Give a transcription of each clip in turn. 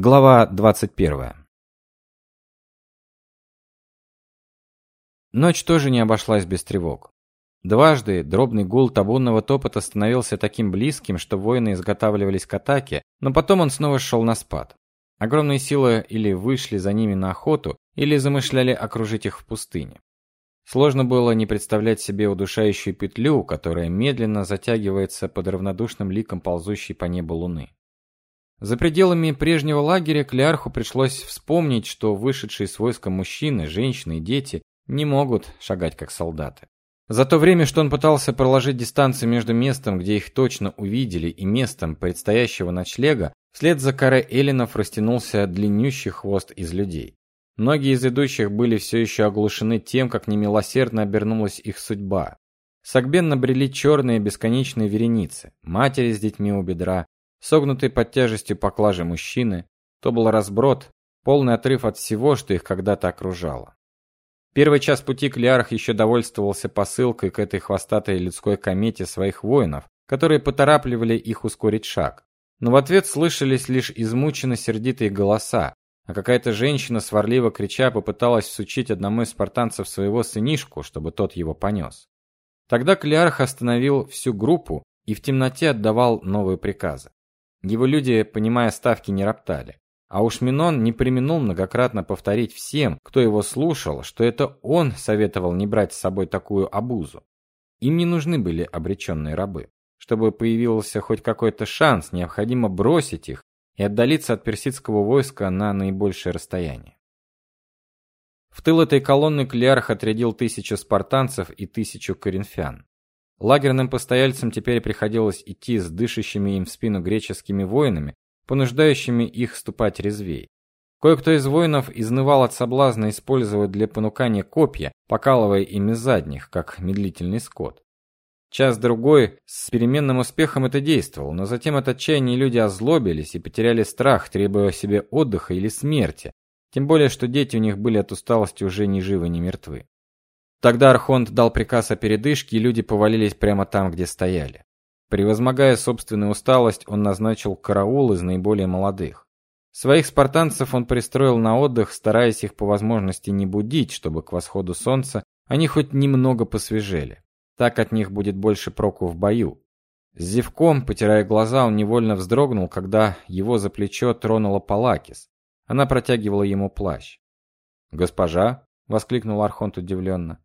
Глава 21. Ночь тоже не обошлась без тревог. Дважды дробный гул табунного топота становился таким близким, что воины изготавливались к атаке, но потом он снова шел на спад. Огромные силы или вышли за ними на охоту, или замышляли окружить их в пустыне. Сложно было не представлять себе удушающую петлю, которая медленно затягивается под равнодушным ликом ползущей по небу луны. За пределами прежнего лагеря Клеарху пришлось вспомнить, что вышедшие с войска мужчины, женщины и дети не могут шагать как солдаты. За то время, что он пытался проложить дистанцию между местом, где их точно увидели, и местом предстоящего ночлега, вслед за каре эллинов растянулся длиннющий хвост из людей. Многие из идущих были все еще оглушены тем, как немилосердно обернулась их судьба. Сагбен набрели черные бесконечные вереницы, матери с детьми у бедра, согнутые под тяжестью поклажи мужчины, то был разброд, полный отрыв от всего, что их когда-то окружало. Первый час пути Клиарх еще довольствовался посылкой к этой хвостатой людской комете своих воинов, которые поторапливали их ускорить шаг. Но в ответ слышались лишь измученно сердитые голоса, а какая-то женщина сварливо крича попыталась всучить одному из спартанцев своего сынишку, чтобы тот его понес. Тогда Клиарх остановил всю группу и в темноте отдавал новые приказы. Его люди, понимая ставки, не роптали. А уж Минон не преминул многократно повторить всем, кто его слушал, что это он советовал не брать с собой такую обузу. Им не нужны были обреченные рабы. Чтобы появился хоть какой-то шанс, необходимо бросить их и отдалиться от персидского войска на наибольшее расстояние. В тыл этой колонны Клеарх отрядил тысячу спартанцев и тысячу коринфян. Лагерным постояльцам теперь приходилось идти с дышащими им в спину греческими воинами, понуждающими их ступать резвей. Кое-кто из воинов изнывал от соблазна использовать для понукания копья, покалывая ими задних, как медлительный скот. Час-другой с переменным успехом это действовало, но затем от отчаяния люди озлобились и потеряли страх, требуя себе отдыха или смерти, тем более что дети у них были от усталости уже ни живы, ни мертвы. Тогда Архонт дал приказ о передышке, и люди повалились прямо там, где стояли. Превозмогая собственную усталость, он назначил караул из наиболее молодых. Своих спартанцев он пристроил на отдых, стараясь их по возможности не будить, чтобы к восходу солнца они хоть немного посвежели. Так от них будет больше проку в бою. С зевком, потирая глаза, он невольно вздрогнул, когда его за плечо тронула Палакис. Она протягивала ему плащ. "Госпожа?" воскликнул Архонт удивленно.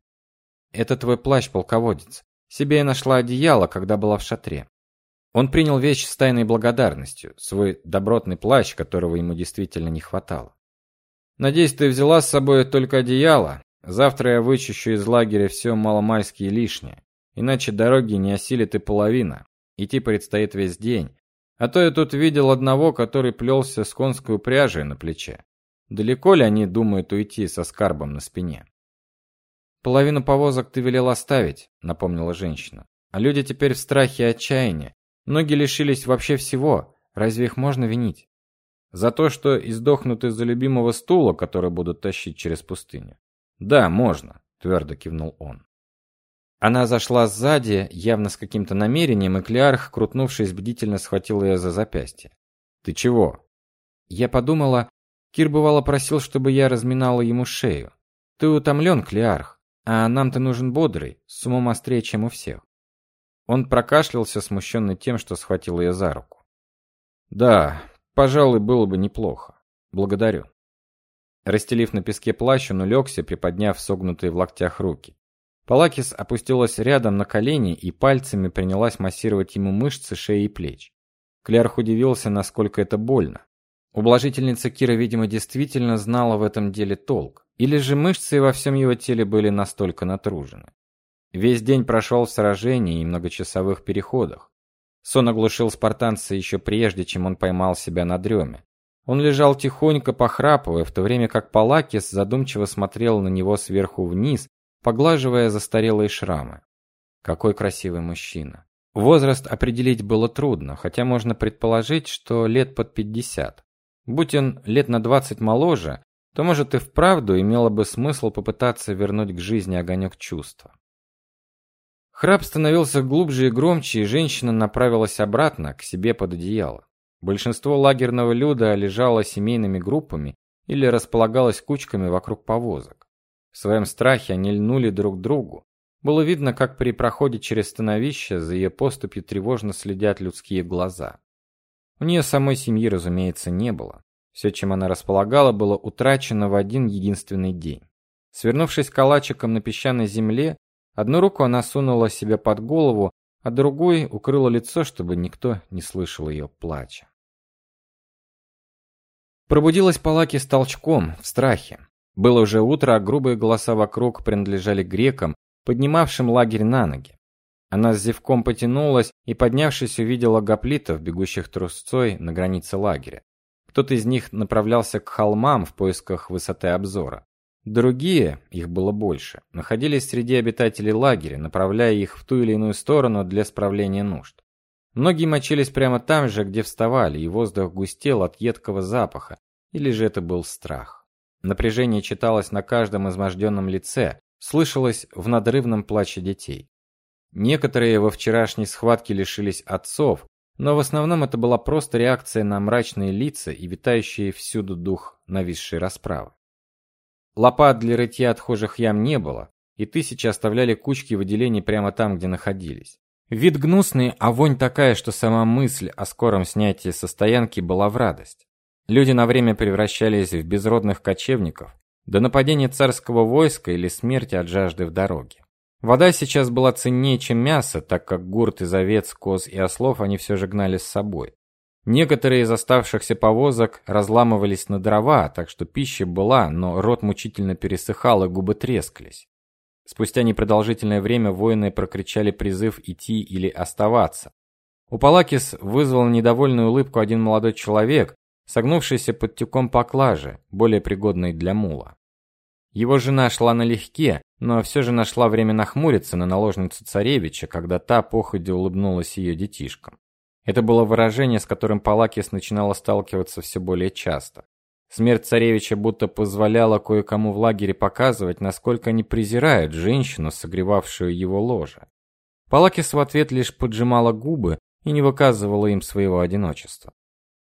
Это твой плащ, полководец. Себе я нашла одеяло, когда была в шатре. Он принял вещь с тайной благодарностью, свой добротный плащ, которого ему действительно не хватало. Надеюсь, ты взяла с собой только одеяло. Завтра я вычищу из лагеря все маломальские лишнее, иначе дороги не осилит и половина. Идти предстоит весь день. А то я тут видел одного, который плелся с конской упряжей на плече. Далеко ли они думают уйти со скарбом на спине? Половину повозок ты велел оставить, напомнила женщина. А люди теперь в страхе и отчаянии. Многие лишились вообще всего. Разве их можно винить? За то, что издохнут из-за любимого стула, который будут тащить через пустыню. Да, можно, твердо кивнул он. Она зашла сзади, явно с каким-то намерением, и Клеарх, крутнувшись, бдительно схватил ее за запястье. Ты чего? Я подумала, Кир бывало просил, чтобы я разминала ему шею. Ты утомлен, Клеарх. А нам-то нужен бодрый, с умом острее, чем у всех. Он прокашлялся, смущенный тем, что схватил ее за руку. Да, пожалуй, было бы неплохо. Благодарю. Расстелив на песке плащ, он улегся, приподняв согнутые в локтях руки. Палакис опустилась рядом на колени и пальцами принялась массировать ему мышцы шеи и плеч. Клярх удивился, насколько это больно. Ублажительница Кира, видимо, действительно знала в этом деле толк. Или же мышцы во всем его теле были настолько натружены. Весь день прошел в сражении и многочасовых переходах. Сон оглушил спартанца еще прежде, чем он поймал себя на дреме. Он лежал тихонько, похрапывая, в то время как Палакис задумчиво смотрел на него сверху вниз, поглаживая застарелые шрамы. Какой красивый мужчина. Возраст определить было трудно, хотя можно предположить, что лет под пятьдесят. Будь он лет на двадцать моложе, то, может, и вправду имело бы смысл попытаться вернуть к жизни огонек чувства. Храп становился глубже и громче, и женщина направилась обратно к себе под одеяло. Большинство лагерного люда лежало семейными группами или располагалось кучками вокруг повозок. В своем страхе они льнули друг к другу. Было видно, как при проходе через становище за ее поступью тревожно следят людские глаза. У нее самой семьи, разумеется, не было. Все, чем она располагала, было утрачено в один единственный день. Свернувшись калачиком на песчаной земле, одну руку она сунула себе под голову, а другой укрыла лицо, чтобы никто не слышал ее плача. Пробудилась Палаки с толчком, в страхе. Было уже утро, а грубые голоса вокруг принадлежали грекам, поднимавшим лагерь на ноги. Она с зевком потянулась и, поднявшись, увидела гоплитов, бегущих трусцой на границе лагеря. Кто-то из них направлялся к холмам в поисках высоты обзора. Другие, их было больше, находились среди обитателей лагеря, направляя их в ту или иную сторону для справления нужд. Многие мочились прямо там же, где вставали, и воздух густел от едкого запаха, или же это был страх. Напряжение читалось на каждом изможденном лице, слышалось в надрывном плаче детей. Некоторые во вчерашней схватке лишились отцов, но в основном это была просто реакция на мрачные лица и витающий всюду дух нависшей расправы. Лопат для рытья отхожих ям не было, и тысячи оставляли кучки выделений прямо там, где находились. Вид гнусный, а вонь такая, что сама мысль о скором снятии со стоянки была в радость. Люди на время превращались в безродных кочевников, до нападения царского войска или смерти от жажды в дороге. Вода сейчас была ценнее, чем мясо, так как гурт из овец, коз и ослов они все же гнали с собой. Некоторые из оставшихся повозок разламывались на дрова, так что пища была, но рот мучительно пересыхал и губы трескались. Спустя непродолжительное время воины прокричали призыв идти или оставаться. У Палакис вызвал недовольную улыбку один молодой человек, согнувшийся под тюком поклажи, более пригодной для мула. Его жена шла налегке, но все же нашла время нахмуриться на наложницу царевича, когда та походя улыбнулась ее детишкам. Это было выражение, с которым Палакис начинала сталкиваться все более часто. Смерть царевича будто позволяла кое-кому в лагере показывать, насколько они презирают женщину, согревавшую его ложе. Палакис в ответ лишь поджимала губы и не выказывала им своего одиночества.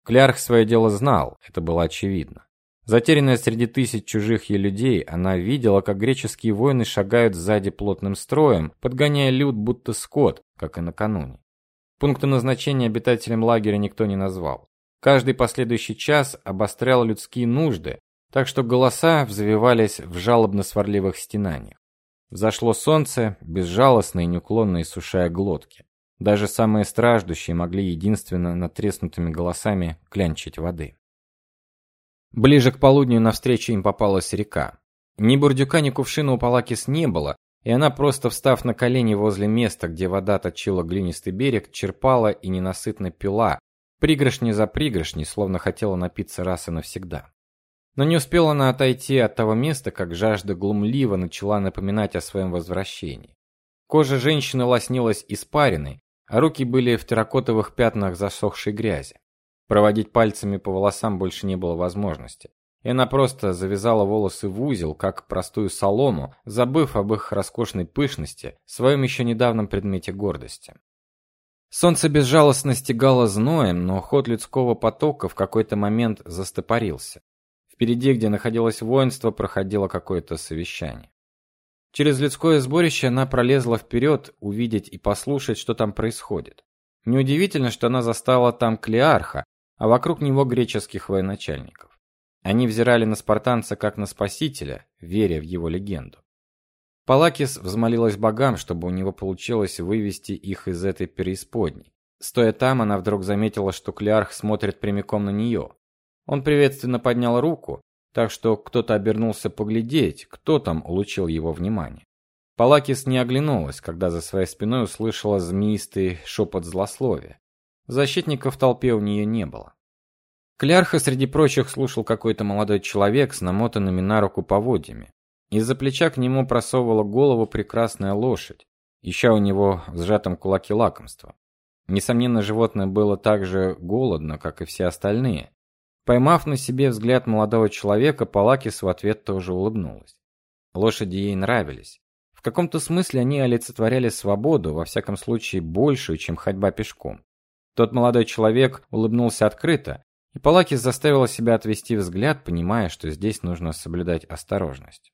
Клярх свое дело знал, это было очевидно. Затерянная среди тысяч чужих ей людей, она видела, как греческие воины шагают сзади плотным строем, подгоняя люд будто скот, как и накануне. Пункта назначения обитателям лагеря никто не назвал. Каждый последующий час обострял людские нужды, так что голоса взвивались в жалобно-сварливых стенаниях. Взошло солнце, безжалостно и неуклонно иссушая глотки. Даже самые страждущие могли единственно натреснутыми голосами клянчить воды. Ближе к полудню навстречу им попалась река. Ни бурдюка, ни кувшина у Палакис не было, и она просто встав на колени возле места, где вода точила глинистый берег, черпала и ненасытно пила, пригоршни за пригоршней, словно хотела напиться раз и навсегда. Но не успела она отойти от того места, как жажда глумливо начала напоминать о своем возвращении. Кожа женщины лоснилась испариной, а руки были в терракотовых пятнах засохшей грязи. Проводить пальцами по волосам больше не было возможности и она просто завязала волосы в узел, как простую солому, забыв об их роскошной пышности, своем еще недавнем предмете гордости. Солнце безжалостно стегало зноем, но ход людского потока в какой-то момент застопорился. Впереди, где находилось воинство, проходило какое-то совещание. Через людское сборище она пролезла вперед, увидеть и послушать, что там происходит. Неудивительно, что она застала там Клеарха, а вокруг него греческих военачальников. Они взирали на спартанца как на спасителя, веря в его легенду. Палакис взмолилась богам, чтобы у него получилось вывести их из этой преисподней. Стоя там, она вдруг заметила, что Клеарх смотрит прямиком на нее. Он приветственно поднял руку, так что кто-то обернулся поглядеть, кто там улучил его внимание. Палакис не оглянулась, когда за своей спиной услышала змеистый шепот злословия. Защитников в толпе у нее не было. Клярха среди прочих слушал какой-то молодой человек с намотанными на руку поводьями. Из-за плеча к нему просовывала голову прекрасная лошадь, ища у него в сжатом кулаке лакомство. Несомненно, животное было так же голодно, как и все остальные. Поймав на себе взгляд молодого человека, Палакис в ответ тоже улыбнулась. Лошади ей нравились. В каком-то смысле они олицетворяли свободу, во всяком случае, большую, чем ходьба пешком. Тот молодой человек улыбнулся открыто, и Палакис заставила себя отвести взгляд, понимая, что здесь нужно соблюдать осторожность.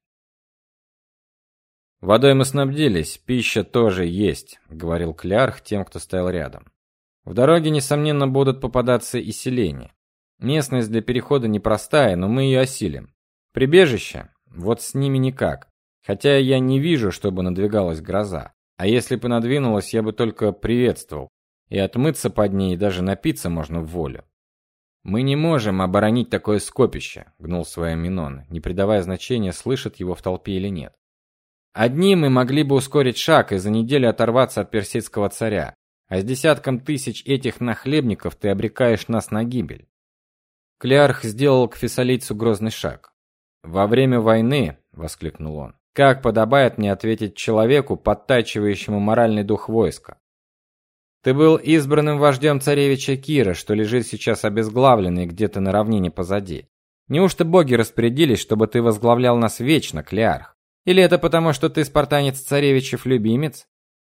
Водой мы снабдились, пища тоже есть, говорил Клярх тем, кто стоял рядом. В дороге несомненно будут попадаться и селения. Местность для перехода непростая, но мы ее осилим. Прибежище вот с ними никак. Хотя я не вижу, чтобы надвигалась гроза. А если бы надвинулась, я бы только приветствовал. И отмыться под ней, и даже напиться можно в волю. Мы не можем оборонить такое скопище, гнул свое Минон, не придавая значения, слышит его в толпе или нет. Одни мы могли бы ускорить шаг и за неделю оторваться от персидского царя, а с десятком тысяч этих нахлебников ты обрекаешь нас на гибель. Клеарх сделал к фессалийцу грозный шаг. Во время войны, воскликнул он. Как подобает мне ответить человеку, подтачивающему моральный дух войска? Ты был избранным вождем царевича Кира, что лежит сейчас обезглавленный где-то на равнине позади. Неужто боги распорядились, чтобы ты возглавлял нас вечно, Клеарх? Или это потому, что ты спартанец царевичев любимец?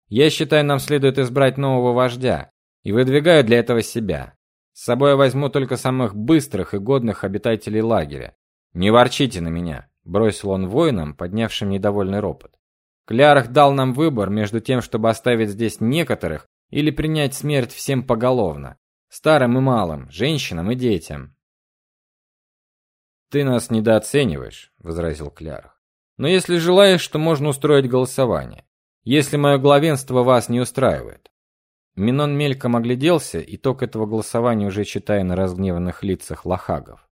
Я считаю, нам следует избрать нового вождя и выдвигаю для этого себя. С собой я возьму только самых быстрых и годных обитателей лагеря. Не ворчите на меня, бросил он воинам, поднявшим недовольный ропот. Клярх дал нам выбор между тем, чтобы оставить здесь некоторых или принять смерть всем поголовно, старым и малым, женщинам и детям. Ты нас недооцениваешь, возразил Клярх. Но если желаешь, то можно устроить голосование. Если мое главенство вас не устраивает. Минон мельком огляделся, итог этого голосования уже читая на разгневанных лицах лохагов.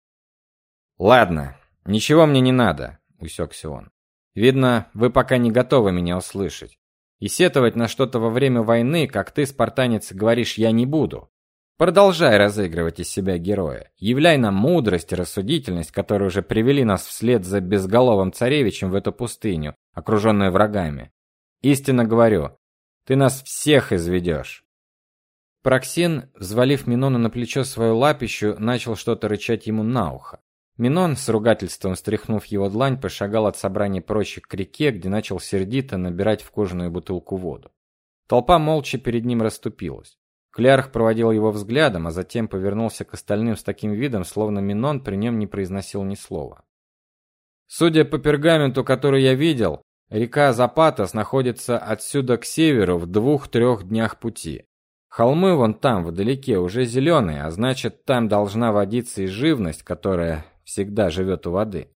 Ладно, ничего мне не надо, усекся он. Видно, вы пока не готовы меня услышать. И сетовать на что-то во время войны, как ты, спартанец, говоришь, я не буду. Продолжай разыгрывать из себя героя. Являй нам мудрость и рассудительность, которые уже привели нас вслед за безголовым царевичем в эту пустыню, окруженную врагами. Истинно говорю, ты нас всех изведешь. Проксин, взвалив Минона на плечо свою лапищу, начал что-то рычать ему на ухо. Минон с ругательством стряхнув его длань, пошагал от собрания прочь к реке, где начал сердито набирать в кожаную бутылку воду. Толпа молча перед ним расступилась. Клярх проводил его взглядом, а затем повернулся к остальным с таким видом, словно Минон при нем не произносил ни слова. Судя по пергаменту, который я видел, река Запатос находится отсюда к северу в двух-трех днях пути. Холмы вон там, вдалеке, уже зеленые, а значит, там должна водиться и живность, которая всегда живет у воды.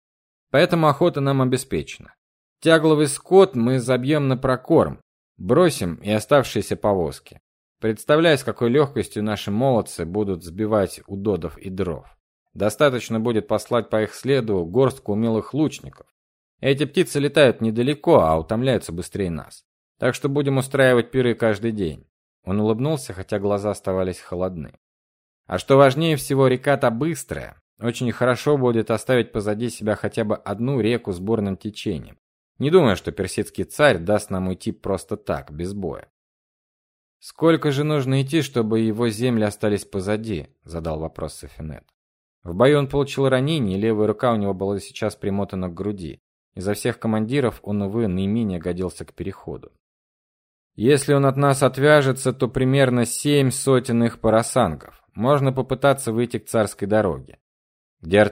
Поэтому охота нам обеспечена. Тягловый скот мы забьем на прокорм, бросим и оставшиеся повозки. Представляю, с какой легкостью наши молодцы будут сбивать удодов и дров. Достаточно будет послать по их следу горстку умелых лучников. Эти птицы летают недалеко, а утомляются быстрее нас. Так что будем устраивать пиры каждый день. Он улыбнулся, хотя глаза оставались холодны. А что важнее всего, река-то быстрая. Очень хорошо будет оставить позади себя хотя бы одну реку с бурным течением. Не думаю, что персидский царь даст нам уйти просто так, без боя. Сколько же нужно идти, чтобы его земли остались позади? задал вопрос Софинет. В бою он получил ранение, и левая рука у него была сейчас примотана к груди. Изо всех командиров он увы наименее годился к переходу. Если он от нас отвяжется, то примерно семь сотен их парасангов. Можно попытаться выйти к царской дороге. Где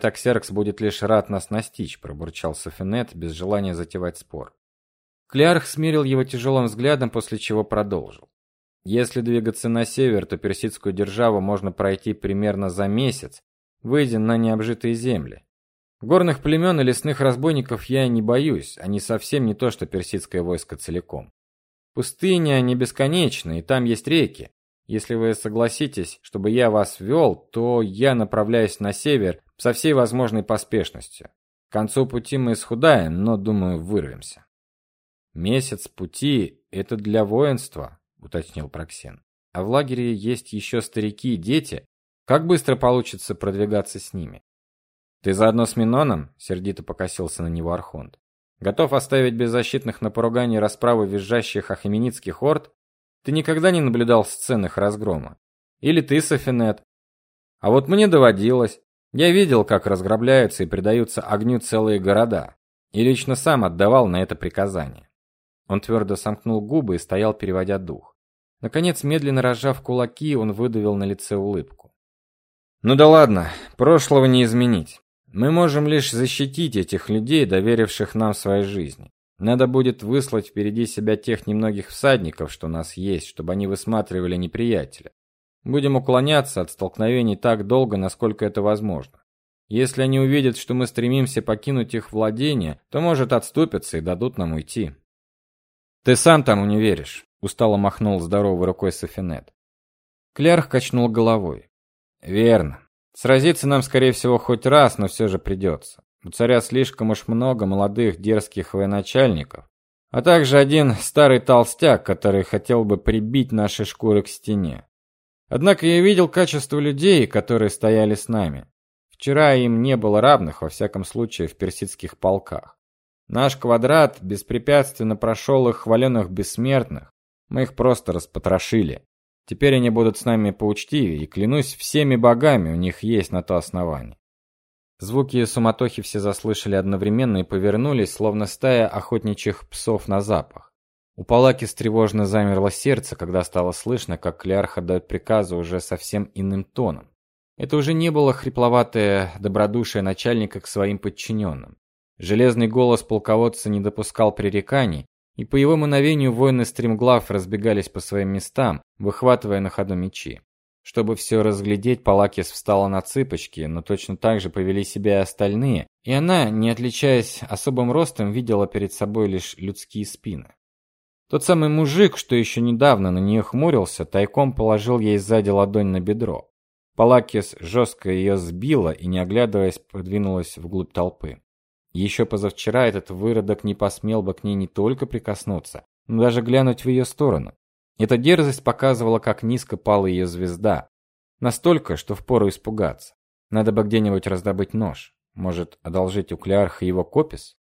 будет лишь рад нас настичь, пробурчал Софинет без желания затевать спор. Клярх смирил его тяжелым взглядом, после чего продолжил. Если двигаться на север, то персидскую державу можно пройти примерно за месяц, выйдя на необжитые земли. Горных племен и лесных разбойников я не боюсь, они совсем не то, что персидское войско целиком. Пустыня не бесконечна, и там есть реки. Если вы согласитесь, чтобы я вас вел, то я направляюсь на север со всей возможной поспешностью. К концу пути мы исхудаем, но, думаю, вырвемся. Месяц пути это для воинства, уточнил Проксен. А в лагере есть еще старики и дети. Как быстро получится продвигаться с ними? Ты заодно с Миноном? сердито покосился на него архонт. Готов оставить беззащитных на поругание расправы визжащих ахеменидских орд? Ты никогда не наблюдал сцен их разгрома? Или ты, Софинет? А вот мне доводилось. Я видел, как разграбляются и предаются огню целые города, и лично сам отдавал на это приказание. Он твердо сомкнул губы и стоял, переводя дух. Наконец, медленно разжав кулаки, он выдавил на лице улыбку. Ну да ладно, прошлого не изменить. Мы можем лишь защитить этих людей, доверивших нам свои жизни. Надо будет выслать впереди себя тех немногих всадников, что у нас есть, чтобы они высматривали неприятеля. Будем уклоняться от столкновений так долго, насколько это возможно. Если они увидят, что мы стремимся покинуть их владения, то, может, отступятся и дадут нам уйти. Ты сам тому не веришь, устало махнул здоровой рукой Софинет. Клярх качнул головой. Верно. Сразиться нам, скорее всего, хоть раз, но все же придется. У царя слишком уж много молодых дерзких военачальников, а также один старый толстяк, который хотел бы прибить наши шкуры к стене. Однако я видел качество людей, которые стояли с нами. Вчера им не было равных, во всяком случае, в персидских полках. Наш квадрат беспрепятственно прошел их хваленных бессмертных. Мы их просто распотрошили. Теперь они будут с нами поучтивее, и клянусь всеми богами, у них есть на то основание. Звуки суматохи все заслышали одновременно и повернулись, словно стая охотничьих псов на запах. У Палаки тревожно замерло сердце, когда стало слышно, как Клярх отдает приказы уже совсем иным тоном. Это уже не было хрипловатое добродушие начальника к своим подчиненным. Железный голос полководца не допускал пререканий, и по его мановению воины стремглав разбегались по своим местам, выхватывая на ходу мечи. Чтобы все разглядеть, Палакис встала на цыпочки, но точно так же повели себя и остальные, и она, не отличаясь особым ростом, видела перед собой лишь людские спины. Тот самый мужик, что еще недавно на нее хмурился, тайком положил ей сзади ладонь на бедро. Палакис жестко ее сбила и, не оглядываясь, продвинулась вглубь толпы. Еще позавчера этот выродок не посмел бы к ней не только прикоснуться, но даже глянуть в ее сторону. Эта дерзость показывала, как низко пала ее звезда. Настолько, что впору испугаться. Надо бы где-нибудь раздобыть нож. Может, одолжить у Клеарха его копис?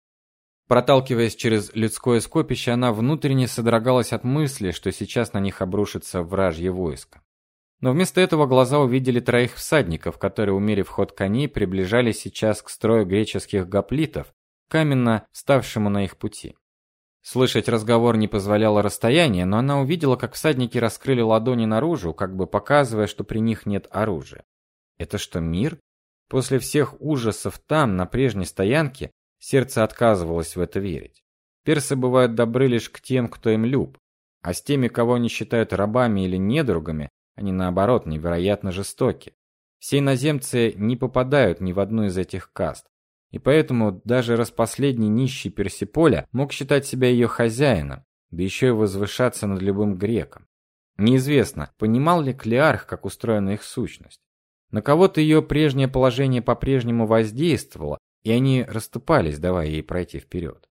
Проталкиваясь через людское скопище, она внутренне содрогалась от мысли, что сейчас на них обрушится вражье войско. Но вместо этого глаза увидели троих всадников, которые, умерив ход коней, приближались сейчас к строю греческих гоплитов, каменно ставшему на их пути. Слышать разговор не позволяло расстояние, но она увидела, как всадники раскрыли ладони наружу, как бы показывая, что при них нет оружия. Это что, мир? После всех ужасов там, на прежней стоянке, сердце отказывалось в это верить. Персы бывают добры лишь к тем, кто им люб, а с теми, кого они считают рабами или недругами, они наоборот невероятно жестоки. Все иноземцы не попадают ни в одну из этих каст. И поэтому даже распоследний нищий Персиполя мог считать себя ее хозяином, да еще и возвышаться над любым греком. Неизвестно, понимал ли Клеарх, как устроена их сущность. На кого-то ее прежнее положение по-прежнему воздействовало, и они расступались, давая ей пройти вперед.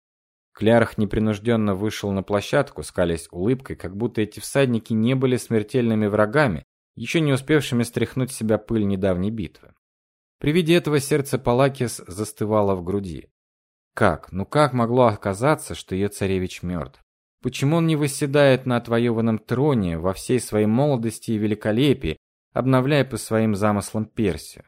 Клярх непринужденно вышел на площадку, скалясь улыбкой, как будто эти всадники не были смертельными врагами, еще не успевшими стряхнуть с себя пыль недавней битвы. При виде этого сердце Палакис застывало в груди. Как? Ну как могло оказаться, что ее царевич мертв? Почему он не восседает на отвоеванном троне во всей своей молодости и великолепии, обновляя по своим замыслам Персию?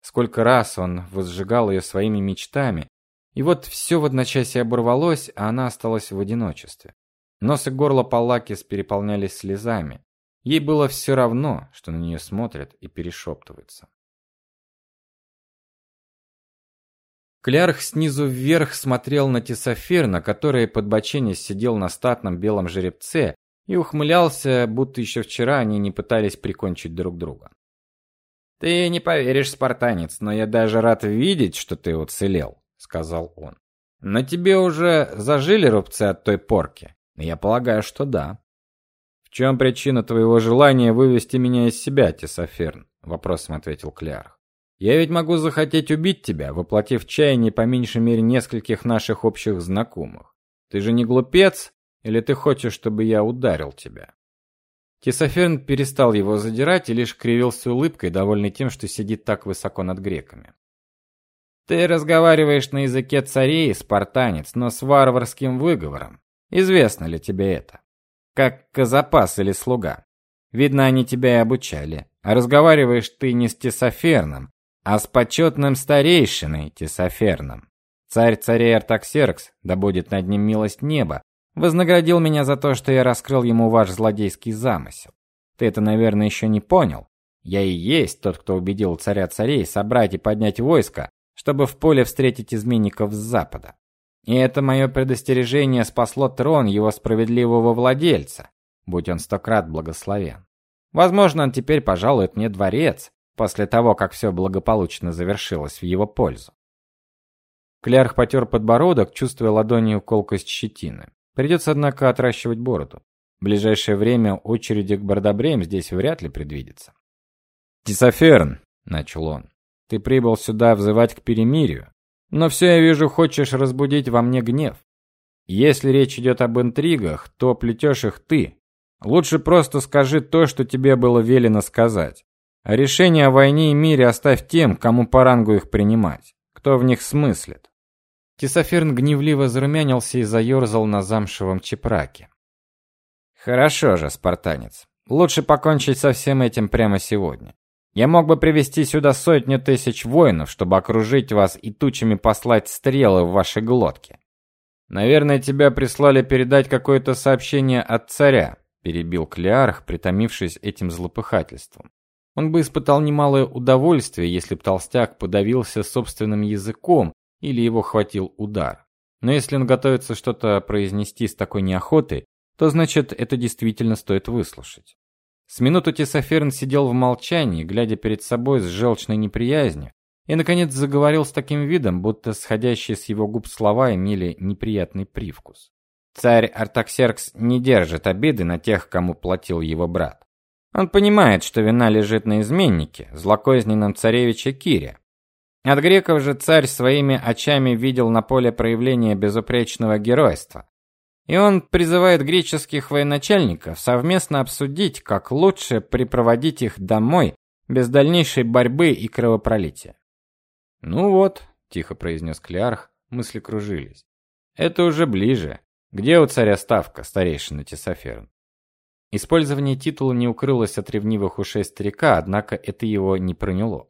Сколько раз он возжигал ее своими мечтами, и вот все в одночасье оборвалось, а она осталась в одиночестве. Нос и горло Палакис переполнялись слезами. Ей было все равно, что на нее смотрят и перешептываются. Клярх снизу вверх смотрел на Тесоферна, который под боченись сидел на статном белом жеребце и ухмылялся, будто еще вчера они не пытались прикончить друг друга. Ты не поверишь, спартанец, но я даже рад видеть, что ты уцелел сказал он. На тебе уже зажили рубцы от той порки? Я полагаю, что да. В чем причина твоего желания вывести меня из себя, Тесоферн? вопросом ответил Клярх. Я ведь могу захотеть убить тебя, воплотив чаяние по меньшей мере нескольких наших общих знакомых. Ты же не глупец, или ты хочешь, чтобы я ударил тебя? Тесоферн перестал его задирать и лишь кривился улыбкой, довольный тем, что сидит так высоко над греками. Ты разговариваешь на языке царей, спартанец, но с варварским выговором. Известно ли тебе это? Как казапас или слуга. Видно, они тебя и обучали. А разговариваешь ты не с Тесоферном, а с почетным старейшиной Тесоферном. Царь царей Артаксеркс, да будет над ним милость неба, Вознаградил меня за то, что я раскрыл ему ваш злодейский замысел. Ты это, наверное, еще не понял. Я и есть тот, кто убедил царя царей собрать и поднять войско, чтобы в поле встретить изменников с запада. И это мое предостережение спасло трон его справедливого владельца, будь он сто крат благословен. Возможно, он теперь пожалует мне дворец, после того, как все благополучно завершилось в его пользу. Клярх потер подбородок, чувствуя ладонью колкость щетины. Придется, однако, отращивать бороду. В ближайшее время очереди к Бардабреям здесь вряд ли предвидится. «Тисоферн», — начал он, — «ты прибыл сюда взывать к перемирию, но все я вижу, хочешь разбудить во мне гнев. Если речь идет об интригах, то плетешь их ты. Лучше просто скажи то, что тебе было велено сказать. А решение о войне и мире оставь тем, кому по рангу их принимать, кто в них смыслит. Тисоферн гневливо зарумянился и заерзал на замшевом чепраке. Хорошо же, спартанец. Лучше покончить со всем этим прямо сегодня. Я мог бы привести сюда сотню тысяч воинов, чтобы окружить вас и тучами послать стрелы в ваши глотки. Наверное, тебя прислали передать какое-то сообщение от царя, перебил Клеарх, притомившись этим злопыхательством. Он бы испытал немалое удовольствие, если б толстяк подавился собственным языком или его хватил удар. Но если он готовится что-то произнести с такой неохотой, то значит, это действительно стоит выслушать. С минуту Тесоферн сидел в молчании, глядя перед собой с желчной неприязнью, и наконец заговорил с таким видом, будто сходящие с его губ слова имели неприятный привкус. Царь Артаксеркс не держит обиды на тех, кому платил его брат. Он понимает, что вина лежит на изменнике, злокозненном царевиче Кире. От греков же царь своими очами видел на поле проявление безупречного геройства. И он призывает греческих военачальников совместно обсудить, как лучше припроводить их домой без дальнейшей борьбы и кровопролития. «Ну вот», — тихо произнес Клеарх, мысли кружились. «Это уже ближе. Где у царя ставка, старейшина Тесоферн?» Использование титула не укрылось от ревнивых ушей старика, однако это его не проняло.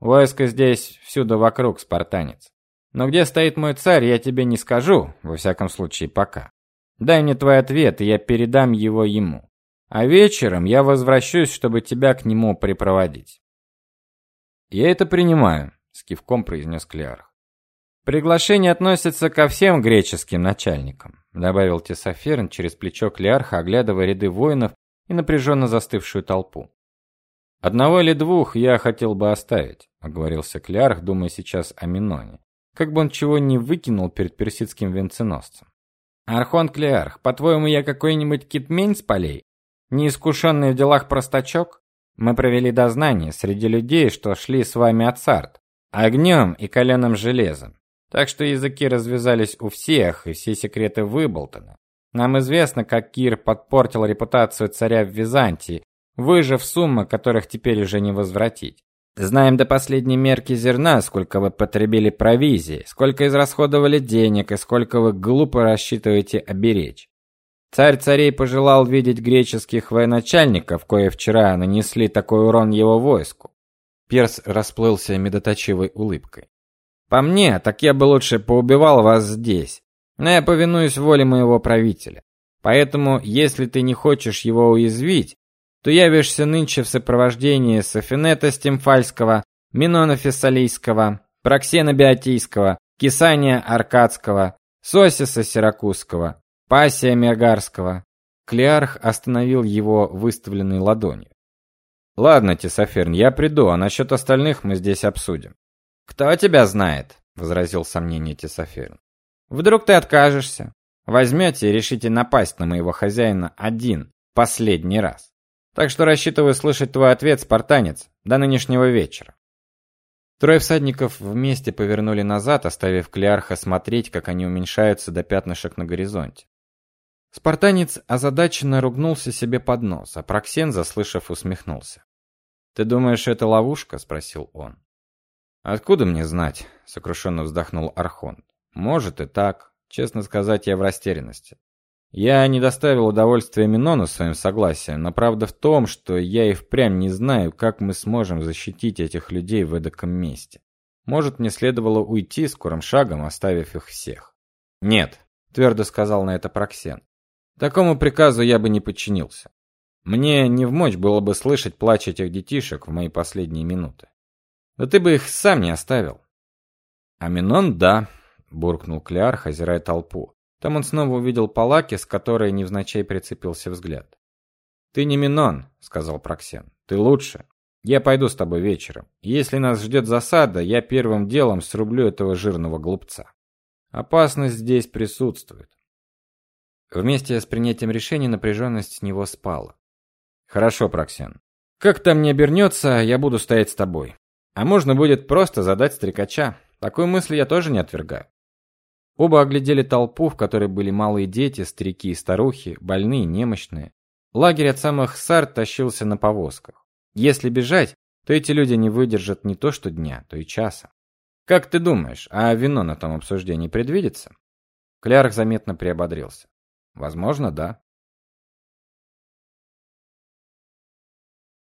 Войско здесь всюду вокруг, спартанец. Но где стоит мой царь, я тебе не скажу, во всяком случае пока. Дай мне твой ответ, и я передам его ему. А вечером я возвращусь, чтобы тебя к нему припроводить. Я это принимаю, с кивком произнес Клеарх. Приглашение относится ко всем греческим начальникам, добавил Тесоферн через плечо Клеарха, оглядывая ряды воинов и напряженно застывшую толпу. Одного или двух я хотел бы оставить, оговорился Клеарх, думая сейчас о Миноне. Как бы он чего не выкинул перед персидским венценосцем. Архон Клеарх, по-твоему, я какой-нибудь китмень с полей? Неискушенный в делах простачок? Мы провели дознание среди людей, что шли с вами от Сарт, огнем и каленым железом. Так что языки развязались у всех, и все секреты выболтаны. Нам известно, как Кир подпортил репутацию царя в Византии, выжив суммы, которых теперь уже не возвратить. Знаем до последней мерки зерна, сколько вы потребили провизии, сколько израсходовали денег и сколько вы глупо рассчитываете оберечь. Царь царей пожелал видеть греческих военачальников, кое вчера нанесли такой урон его войску. Перс расплылся медоточивой улыбкой. По мне, так я бы лучше поубивал вас здесь. Но я повинуюсь воле моего правителя. Поэтому, если ты не хочешь его уязвить, то явишься нынче в сопровождении Софинета Стимфальского, Минона Фессалийского, Проксена Биотийского, Кисания Аркадского, Сосиса Сиракузского, Пасия Мегарского. Клеарх остановил его выставленной ладонью. Ладно, Тесоферн, я приду, а насчет остальных мы здесь обсудим. Кто тебя знает? возразил сомнение Тесоферн. Вдруг ты откажешься? Возьмете и решите напасть на моего хозяина один, последний раз. Так что рассчитываю слышать твой ответ, спартанец, до нынешнего вечера. Трое всадников вместе повернули назад, оставив Клеарха смотреть, как они уменьшаются до пятнышек на горизонте. Спартанец озадаченно ругнулся себе под нос, а Проксен, заслышав, усмехнулся. "Ты думаешь, это ловушка?" спросил он. Откуда мне знать? сокрушенно вздохнул Архон. Может и так. Честно сказать, я в растерянности. Я не доставил удовольствия Минону своим согласием, но правда в том, что я и впрямь не знаю, как мы сможем защитить этих людей в эдаком месте. Может, мне следовало уйти скорым шагом, оставив их всех. Нет, твердо сказал на это Проксен. Такому приказу я бы не подчинился. Мне не вмочь было бы слышать плач этих детишек в мои последние минуты. Да ты бы их сам не оставил. Аминон, да, буркнул Клеарх, озирая толпу. Там он снова увидел Палаки, с которой невзначай прицепился взгляд. Ты не Минон, сказал Проксен. Ты лучше. Я пойду с тобой вечером. Если нас ждет засада, я первым делом срублю этого жирного глупца. Опасность здесь присутствует. Вместе с принятием решения напряженность с него спала. Хорошо, Проксен. Как там не обернется, я буду стоять с тобой. А можно будет просто задать стрекача. Такую мысль я тоже не отвергаю. Оба оглядели толпу, в которой были малые дети, старики и старухи, больные, немощные. Лагерь от самых сар тащился на повозках. Если бежать, то эти люди не выдержат не то что дня, то и часа. Как ты думаешь, а вино на том обсуждении предвидится? Клярк заметно приободрился. Возможно, да.